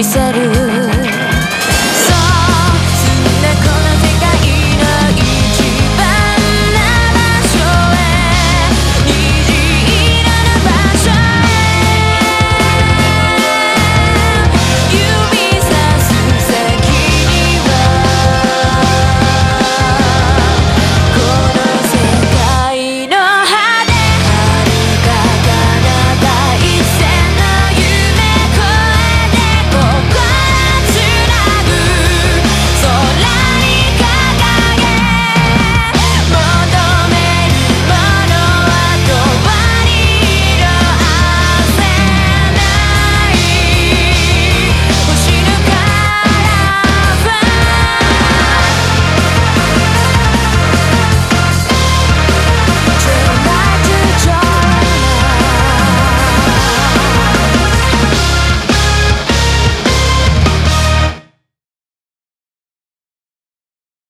見せる